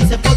dice